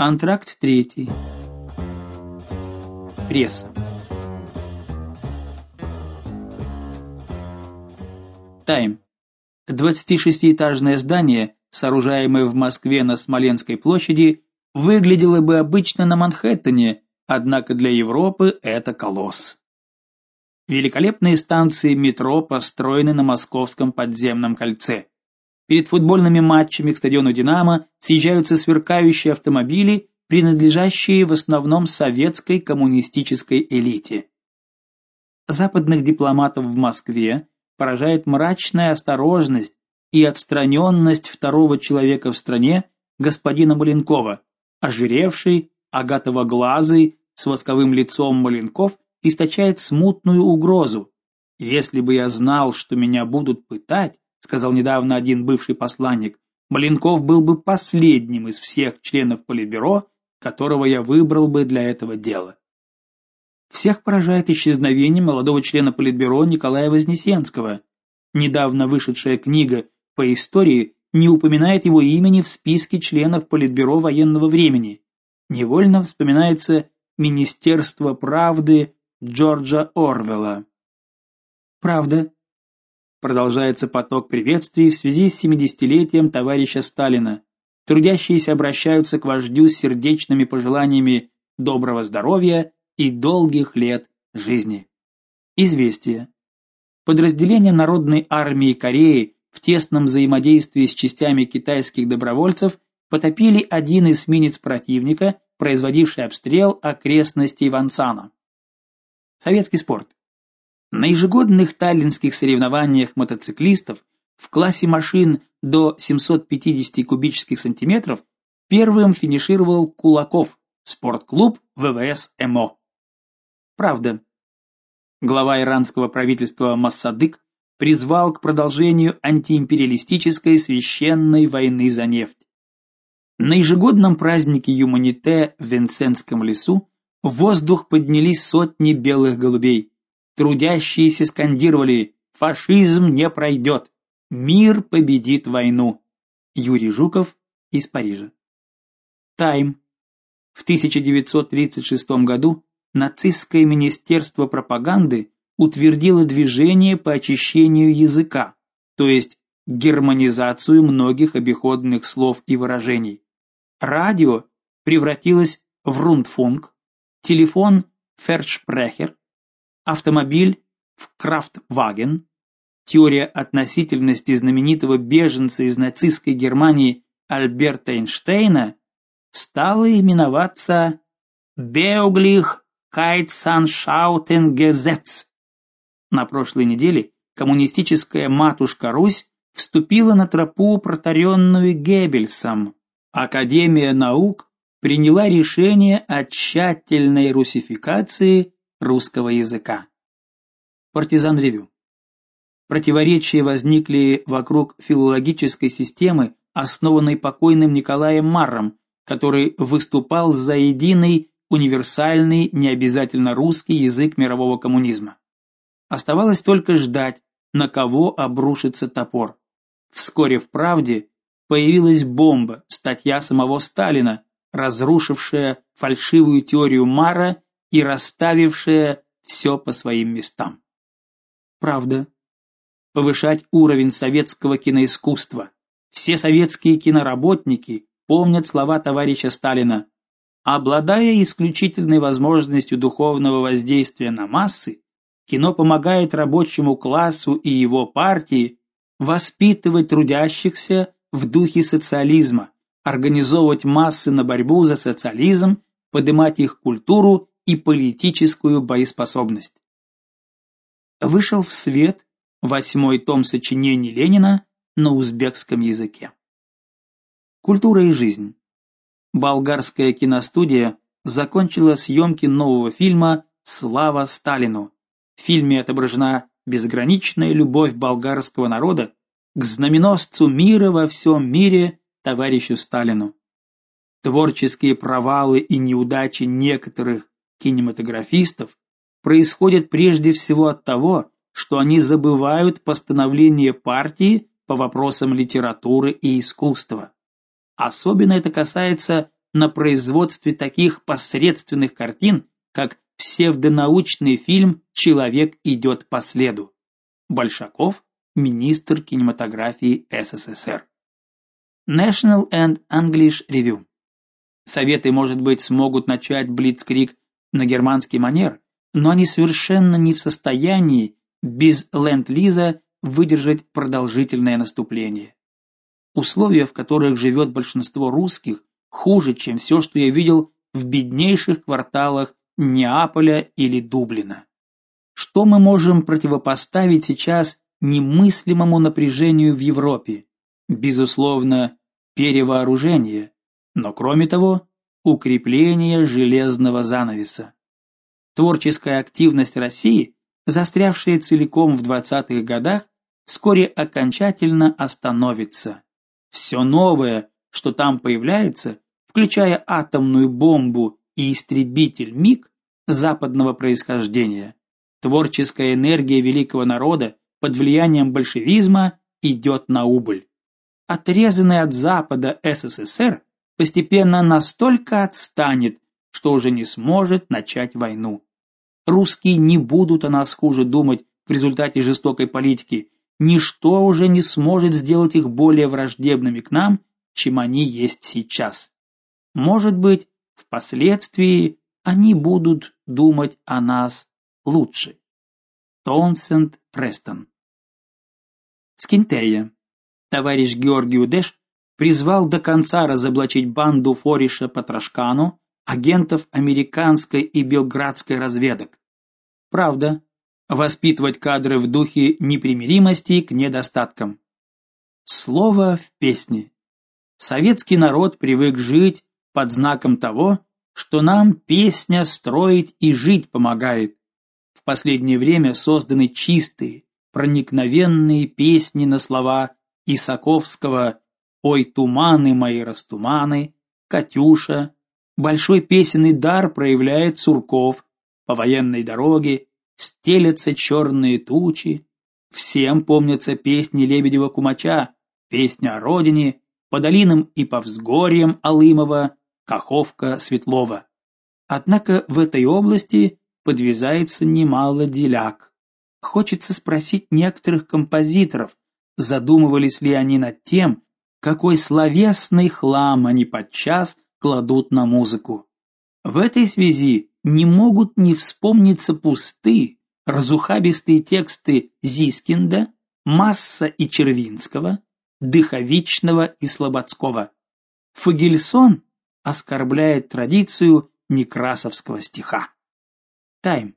Антракт третий. Пресса. Тайм. 26-этажное здание, сооружаемое в Москве на Смоленской площади, выглядело бы обычно на Манхэттене, однако для Европы это колосс. Великолепные станции метро построены на московском подземном кольце. Перед футбольными матчами к стадиону Динамо съезжаются сверкающие автомобили, принадлежащие в основном советской коммунистической элите. Западных дипломатов в Москве поражает мрачная осторожность и отстраненность второго человека в стране, господина Маленкова, ожиревший, агатово-глазый, с восковым лицом Маленков источает смутную угрозу. Если бы я знал, что меня будут пытать, сказал недавно один бывший посланник, Маленков был бы последним из всех членов политбюро, которого я выбрал бы для этого дела. Всех поражает исчезновение молодого члена политбюро Николая Вознесенского. Недавно вышедшая книга по истории не упоминает его имени в списке членов политбюро военного времени. Невольно вспоминается Министерство правды Джорджа Орвелла. Правда. Продолжается поток приветствий в связи с 70-летием товарища Сталина. Трудящиеся обращаются к вождю с сердечными пожеланиями доброго здоровья и долгих лет жизни. Известие. Подразделения Народной армии Кореи в тесном взаимодействии с частями китайских добровольцев потопили один эсминец противника, производивший обстрел окрестностей Вансана. Советский спорт. На ежегодных таллинских соревнованиях мотоциклистов в классе машин до 750 кубических сантиметров первым финишировал Кулаков, спортклуб ВВС МО. Правда. Глава иранского правительства Массадык призвал к продолжению антиимпериалистической священной войны за нефть. На ежегодном празднике Юманите в Винсентском лесу в воздух поднялись сотни белых голубей. Трудящиеся скандировали: "Фашизм не пройдет! Мир победит войну". Юрий Жуков из Парижа. Тайм. В 1936 году нацистское министерство пропаганды утвердило движение по очищению языка, то есть германизацию многих обиходных слов и выражений. Радио превратилось в рундфунк, телефон фершпрехер, автомобиль в крафтваген, теория относительности знаменитого беженца из нацистской Германии Альберта Эйнштейна стала именоваться Беуглих Кайтсаншаутенгезетц. На прошлой неделе коммунистическая матушка Русь вступила на тропу, протаренную Геббельсом. Академия наук приняла решение о тщательной русификации русского языка. Партизан ревю. Противоречия возникли вокруг филологической системы, основанной покойным Николаем Марром, который выступал за единый универсальный, необязательно русский язык мирового коммунизма. Оставалось только ждать, на кого обрушится топор. Вскоре в правде появилась бомба, статья самого Сталина, разрушившая фальшивую теорию Мара и расставившая все по своим местам. Правда. Повышать уровень советского киноискусства. Все советские киноработники помнят слова товарища Сталина: Обладая исключительной возможностью духовного воздействия на массы, кино помогает рабочему классу и его партии воспитывать трудящихся в духе социализма, организовывать массы на борьбу за социализм, поднимать их культуру и политическую боеспособность. Вышел в свет восьмой том сочинений Ленина на узбекском языке. Культура и жизнь болгарская киностудия закончила съемки нового фильма Слава Сталину. В фильме отображена безграничная любовь болгарского народа к знаменосцу мира во всем мире, товарищу Сталину. Творческие провалы и неудачи некоторых кинематографистов происходят прежде всего от того, что они забывают постановления партии по вопросам литературы и искусства. Особенно это касается на производстве таких посредственных картин, как псевдонаучный фильм Человек идет по следу. Большаков, министр кинематографии СССР. National and English Review. Советы, может быть, смогут начать блицкриг на германский манер, но они совершенно не в состоянии без ленд-лиза выдержать продолжительное наступление. Условия, в которых живет большинство русских, хуже, чем все, что я видел в беднейших кварталах Неаполя или Дублина. Что мы можем противопоставить сейчас немыслимому напряжению в Европе? Безусловно, перевооружение, но кроме того, укрепление железного занавеса. Творческая активность России, застрявшая целиком в 20-х годах, вскоре окончательно остановится. Все новое, что там появляется, включая атомную бомбу и истребитель МиГ западного происхождения, творческая энергия великого народа под влиянием большевизма идет на убыль. Отрезанный от Запада СССР постепенно настолько отстанет, что уже не сможет начать войну. Русские не будут о нас хуже думать в результате жестокой политики. Ничто уже не сможет сделать их более враждебными к нам, чем они есть сейчас. Может быть, впоследствии они будут думать о нас лучше. Тонсенд Престон. Скинтея. Товарищ Георгий Удеш призвал до конца разоблачить банду Фориша Патрашкану, агентов американской и белградской разведок. Правда, воспитывать кадры в духе непримиримости к недостаткам. Слово в песне. Советский народ привык жить под знаком того, что нам песня строить и жить помогает. В последнее время созданы чистые, проникновенные песни на слова Исаковского «Ой, туманы мои растуманы», «Катюша», большой песенный дар проявляет Сурков, по военной дороге стелятся черные тучи. Всем помнятся песни Лебедева-Кумача, песня о родине, по долинам и по взгорьям Алымова, Каховка, Светлова. Однако в этой области подвязается немало деляк. Хочется спросить некоторых композиторов, задумывались ли они над тем, какой словесный хлам они подчас кладут на музыку. В этой связи не могут не вспомниться пустые, разухабистые тексты Зискинда, Масса и Червинского, Дыховичного и Слободского. Фагельсон оскорбляет традицию некрасовского стиха. Тайм.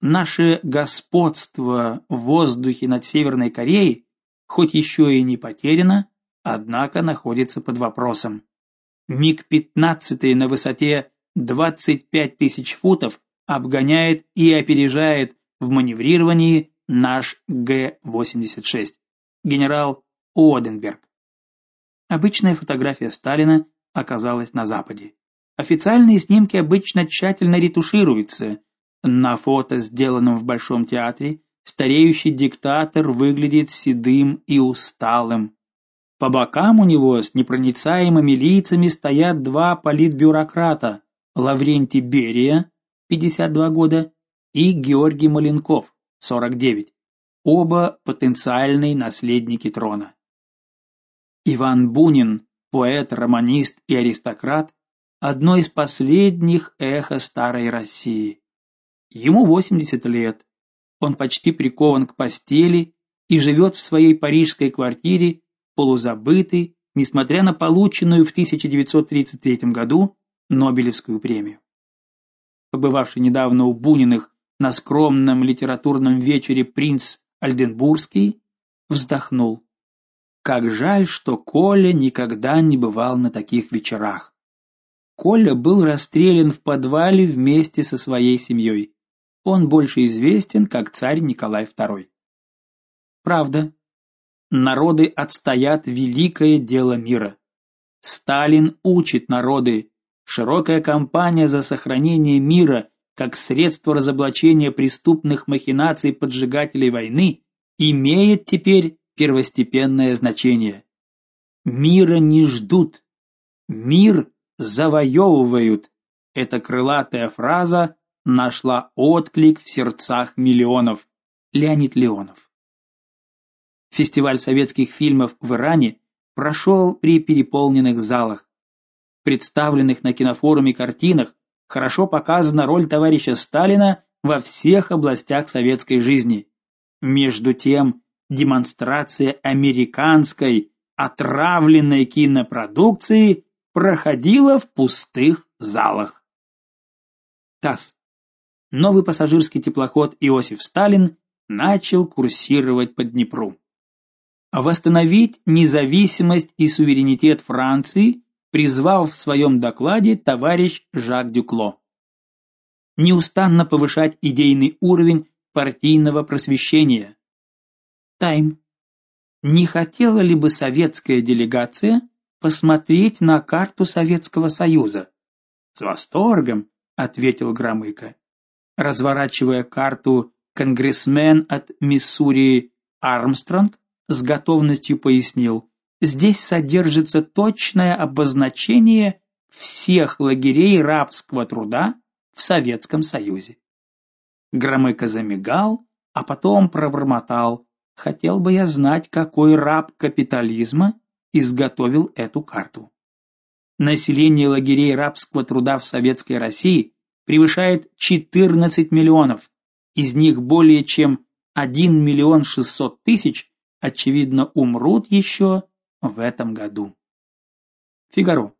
Наше господство в воздухе над Северной Кореей хоть еще и не потеряно, однако находится под вопросом. МиГ-15 на высоте 25 тысяч футов обгоняет и опережает в маневрировании наш Г-86. Генерал Оденберг. Обычная фотография Сталина оказалась на Западе. Официальные снимки обычно тщательно ретушируются. На фото, сделанном в Большом театре, стареющий диктатор выглядит седым и усталым. По бокам у него с непроницаемыми лицами стоят два политбюрократа: Лаврентий Берия, 52 года, и Георгий Маленков, 49. Оба потенциальные наследники трона. Иван Бунин поэт, романист и аристократ, одно из последних эхо старой России. Ему 80 лет. Он почти прикован к постели и живет в своей парижской квартире, полузабытый, несмотря на полученную в 1933 году Нобелевскую премию. Побывавший недавно у Буниных на скромном литературном вечере принц Альденбургский вздохнул. Как жаль, что Коля никогда не бывал на таких вечерах. Коля был расстрелян в подвале вместе со своей семьей. Он больше известен как царь Николай II. Правда. Народы отстоят великое дело мира. Сталин учит народы. Широкая кампания за сохранение мира как средство разоблачения преступных махинаций поджигателей войны имеет теперь первостепенное значение. Мира не ждут. Мир завоевывают. Эта крылатая фраза нашла отклик в сердцах миллионов. Леонид Леонов. Фестиваль советских фильмов в Иране прошел при переполненных залах. В представленных на кинофоруме картинах хорошо показана роль товарища Сталина во всех областях советской жизни. Между тем, демонстрация американской отравленной кинопродукции проходила в пустых залах. ТАСС. Новый пассажирский теплоход Иосиф Сталин начал курсировать по Днепру. Восстановить независимость и суверенитет Франции призвал в своем докладе товарищ Жак Дюкло. Неустанно повышать идейный уровень партийного просвещения. Тайм. Не хотела ли бы советская делегация посмотреть на карту Советского Союза? С восторгом, ответил Громыко. Разворачивая карту, конгрессмен от Миссури Армстронг с готовностью пояснил: здесь содержится точное обозначение всех лагерей рабского труда в Советском Союзе. Громыко замигал, а потом пробормотал: "Хотел бы я знать, какой раб капитализма изготовил эту карту". Население лагерей рабского труда в Советской России превышает 14 миллионов. Из них более чем 1 миллион 600 тысяч очевидно, умрут еще в этом году. Фигаро.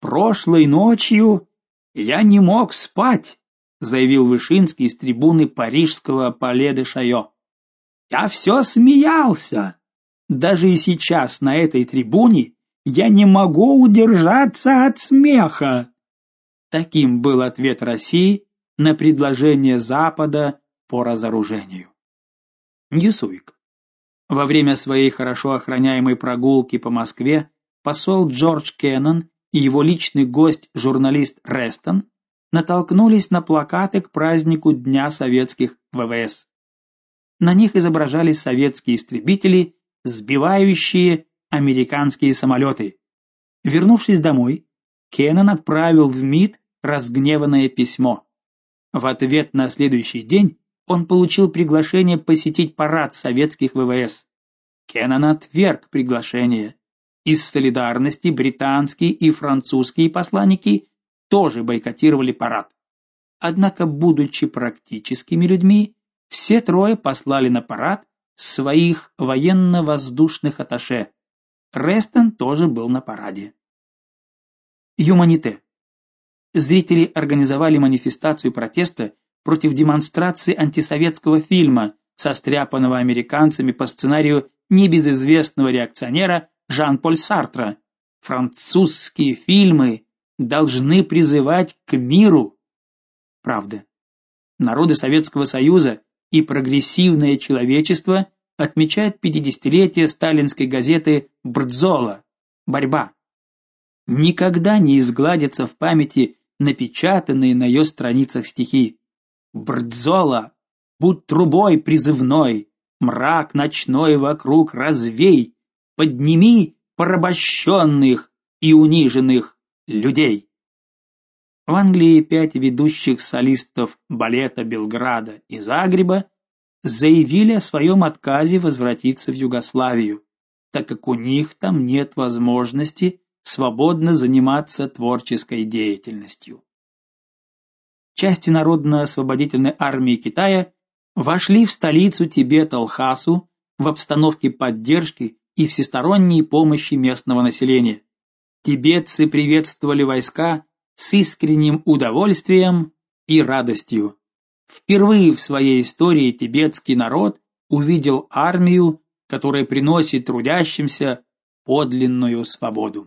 Прошлой ночью я не мог спать, заявил Вышинский с трибуны парижского Пале де Шайо. Я все смеялся. Даже и сейчас на этой трибуне я не могу удержаться от смеха. Таким был ответ России на предложение Запада по разоружению. Ньюсуик. Во время своей хорошо охраняемой прогулки по Москве посол Джордж Кеннон и его личный гость, журналист Рестон, натолкнулись на плакаты к празднику Дня советских ВВС. На них изображались советские истребители, сбивающие американские самолеты. Вернувшись домой, Кеннон отправил в МИД разгневанное письмо. В ответ на следующий день он получил приглашение посетить парад советских ВВС. Кеннон отверг приглашение. Из солидарности британские и французские посланники тоже бойкотировали парад. Однако, будучи практическими людьми, все трое послали на парад своих военно-воздушных атташе. Рестон тоже был на параде. Юманите. Зрители организовали манифестацию протеста против демонстрации антисоветского фильма, состряпанного американцами по сценарию небезызвестного реакционера Жан-Поль Сартра. Французские фильмы должны призывать к миру. Правда. Народы Советского Союза и прогрессивное человечество отмечают 50-летие сталинской газеты Брдзола Борьба. Никогда не изгладятся в памяти напечатанные на ее страницах стихи. Брдзола, будь трубой призывной, мрак ночной вокруг развей, подними порабощенных и униженных людей. В Англии пять ведущих солистов балета Белграда и Загреба заявили о своем отказе возвратиться в Югославию, так как у них там нет возможности свободно заниматься творческой деятельностью части Народно-освободительной армии Китая вошли в столицу Тибета Лхасу в обстановке поддержки и всесторонней помощи местного населения. Тибетцы приветствовали войска с искренним удовольствием и радостью. Впервые в своей истории тибетский народ увидел армию, которая приносит трудящимся подлинную свободу.